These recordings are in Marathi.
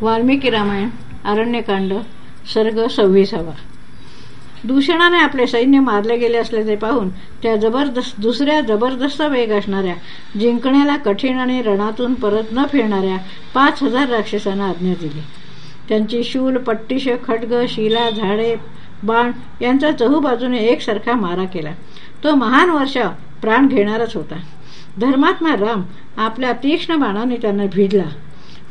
वाल्मिकी रामायण अरण्यकांड सर्ग सव्वीसावा. दूषणाने आपले सैन्य मारले गेले असल्याचे पाहून त्या जबरदस्त दुसऱ्या जबरदस्त वेग असणाऱ्या जिंकण्याला कठीण आणि रणातून परत न फिरणाऱ्या पाच हजार राक्षसांना आज्ञा दिली. त्यांची शूल पट्टीश खड्ग शिला झाडे बाण यांचा चहूबाजूने एकसारखा मारा केला. तो महान वर्षा प्राण घेणारच होता. धर्मात्मा राम आपल्या तीक्ष्ण बाणाने त्यांना भिडला.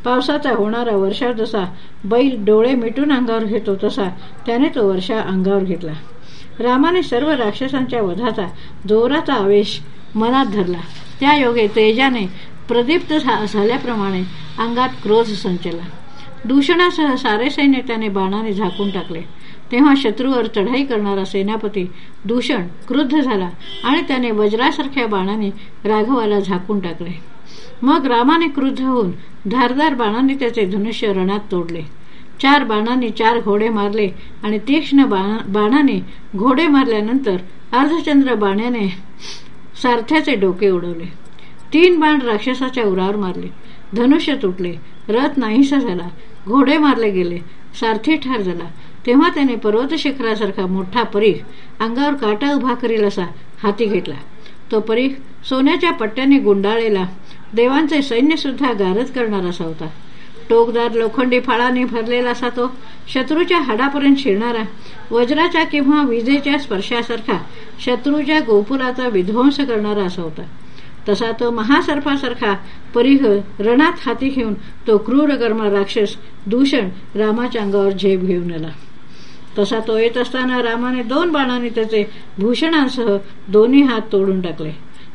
पावसाचा होणारा वर्षा जसा बैल डोळे मिटून अंगावर घेतो तसा त्याने तो वर्षा अंगावर घेतला. रामाने सर्व राक्षसांच्या वधाचा जोराचा आवेश मनात धरला. त्या योगे तेजाने प्रदीप्त झाल्याप्रमाणे अंगात क्रोध संचला. दूषणासह सारे सैन्य त्याने बाणाने झाकून टाकले. तेव्हा शत्रूवर चढाई करणारा सेनापती दूषण क्रुद्ध झाला आणि त्याने वज्रासारख्या बाणाने राघवाला झाकून टाकले. मग रामाने क्रुद्ध होऊन धारदार बाणाने त्याचे धनुष्य रणात तोडले. चार बाणांनी चार घोडे मारले आणि तीक्ष्ण बाणाने घोडे मारल्यानंतर अर्धचंद्र बाण्याने सारथ्याचे डोके उडवले. तीन बाण राक्षसाच्या उरावर मारले. धनुष्य तुटले. रथ नाहीसा झाला. घोडे मारले गेले. सारथी ठार झाला. तेव्हा त्याने पर्वत शिखरासारखा मोठा परीख अंगावर काटा उभा करील असा हाती घेतला. तो परीख सोन्याच्या पट्ट्याने गुंडाळलेला देवांचे सैन्य सुद्धा गारद करणारा असा होता टोकदार लोखंडी फाळाने भरलेला असा तो शत्रूच्या हाडापर्यंत शिरणारा वज्राच्या किंवा विजेच्या स्पर्शासारखा शत्रूच्या गोपुराचा विध्वंस करणारा असा होता तसा तो महासर्फासारखा परिह रणात हाती घेऊन तो क्रूरकर्मा राक्षस दूषण रामाच्या अंगावर झेप घेऊन आला. तसा तो येत असताना रामाने दोन बाणांनी त्याचे भूषणांसह दोन्ही हात तोडून टाकले.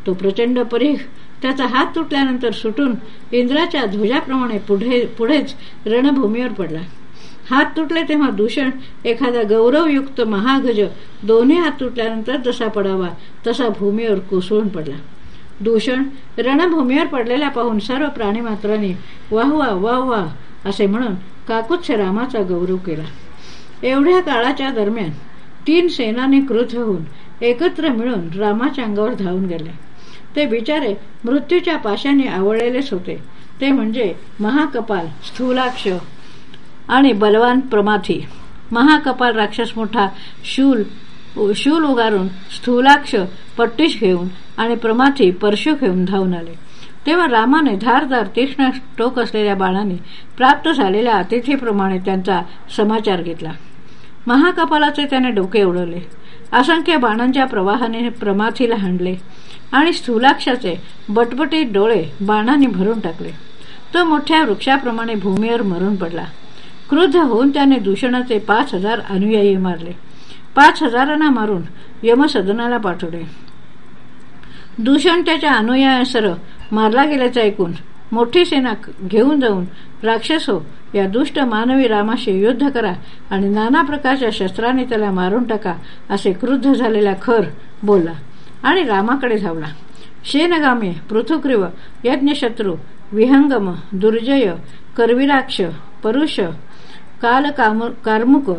तो प्रचंड परिघ त्याचा हात तुटल्यानंतर सुटून इंद्राच्या ध्वजाप्रमाणे पुढे पुढेच रणभूमीवर पडला. हात तुटले तेव्हा दूषण एखादा गौरवयुक्त महागज दोन्ही हात तुटल्यानंतर जसा पडावा तसा भूमीवर कोसळून पडला. दूषण रणभूमीवर पडलेल्या पाहून सर्व प्राणीमात्रांनी वाह वाह वाह वाह असे म्हणून काकुत्स रामाचा गौरव केला. एवढ्या काळाच्या दरम्यान तीन सेनाने क्रुद्ध होऊन एकत्र मिळून रामाच्या अंगावर धावून गेले ते बिचारे मृत्यूच्या पाशाने आवळलेलेच होते. ते म्हणजे महाकपाल स्थूलाक्ष आणि बलवान प्रमाथी. महाकपाल राक्षस मोठा शूल शूल उगारून स्थूलाक्ष पट्टीश घेऊन आणि प्रमाथी परशु घेऊन धावून आले. तेव्हा रामाने धारदार तीक्ष्ण टोक असलेल्या बाणाने प्राप्त झालेल्या अतिथीप्रमाणे त्यांचा समाचार घेतला. महाकपालाचे त्याने डोके उडवले. असंख्य बाणांच्या प्रवाहाने प्रमाथीला हांडले आणि स्थूलाक्षाचे बटबटीत डोळे बाणाने भरून टाकले. तो मोठ्या वृक्षाप्रमाणे भूमीवर मरून पडला. क्रुद्ध होऊन त्याने दूषणाचे पाच हजार अनुयायी मारले. पाच हजारांना मारून यमसदनाला पाठवले. दूषण त्याच्या अनुयायांसर मारला गेल्याचं ऐकून मोठी सेना घेऊन जाऊन राक्षसो हो, या दुष्ट मानवी रामाशी युद्ध करा आणि नाना प्रकारच्या शस्त्राने त्याला मारून टाका असे क्रुद्ध झालेला खर बोलला आणि रामाकडे धावला. शेनगामे पृथुक्रिव यज्ञशत्रू विहंगम दुर्जय कर्विराक्ष परुष काल कार्मुक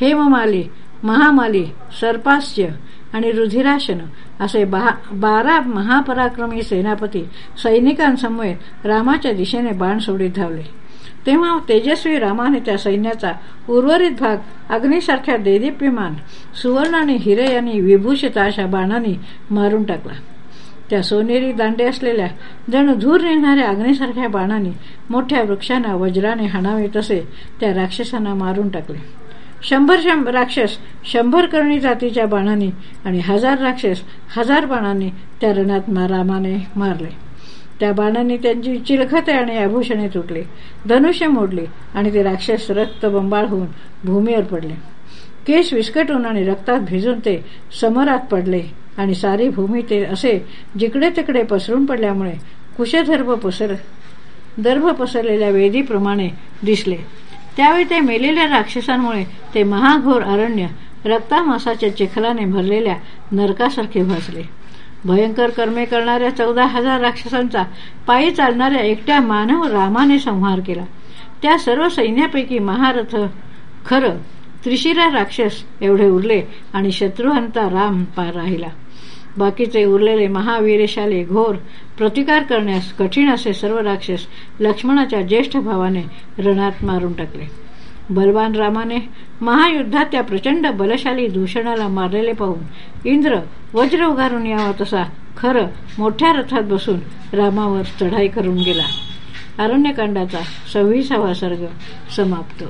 हेममाली महामाली सर्पास्य आणि रुधिराशन असे बारा महापराक्रमी सेनापती सैनिकांसमोर रामाच्या दिशेने बाण सोडीत धावले. तेव्हा तेजस्वी रामाने त्या सैन्याचा उर्वरित भाग अग्नीसारख्या देदीप्यमान सुवर्ण आणि हिरे यांनी विभूषित अशा बाणांनी मारून टाकला. त्या सोनेरी दांडे असलेल्या जणू धूर निघणाऱ्या अग्नीसारख्या बाणांनी मोठ्या वृक्षांना वज्राने हाणावे तसे त्या राक्षसांना मारून टाकले. शंभर शंभर राक्षस शंभर करणी जातीच्या बाणांनी आणि हजार राक्षस हजार बाणांनी त्या रणात रामाने मारले. त्या बाणांनी त्यांची चिलखते आणि आभूषणे तुटली. धनुष्य मोडले आणि ते राक्षस रक्त बंबाळ होऊन भूमीवर पडले. केस विस्कटून आणि रक्तात भिजून ते समरात पडले आणि सारी भूमी ते असे जिकडे तिकडे पसरून पडल्यामुळे कुशधर्भ पसर दर्भ पसरलेल्या वेदीप्रमाणे दिसले. त्यावेळी ते मेलेल्या राक्षसांमुळे ते महाघोर अरण्य रक्तामासाच्या चिखलाने भरलेल्या नरकासारखे भासले भयंकर कर्मे करणाऱ्या चौदा हजार राक्षसांचा पायी चालणाऱ्या एकट्या मानव रामाने संहार केला. त्या सर्व सैन्यापैकी महारथ खरं त्रिशिरा राक्षस एवढे उरले आणि शत्रुहंता राम पार राहिला. बाकीचे उरलेले महावीरशाले घोर प्रतिकार करण्यास कठीण असे सर्व राक्षस लक्ष्मणाच्या ज्येष्ठ भावाने रणात मारून टाकले. बलवान रामाने महायुद्धात त्या प्रचंड बलशाली दूषणाला मारलेले पाहून इंद्र वज्र उगारून यावा तसा खरं मोठ्या रथात बसून रामावर चढाई करून गेला. अरण्यकांडाचा सव्वीसावा सर्ग समाप्त.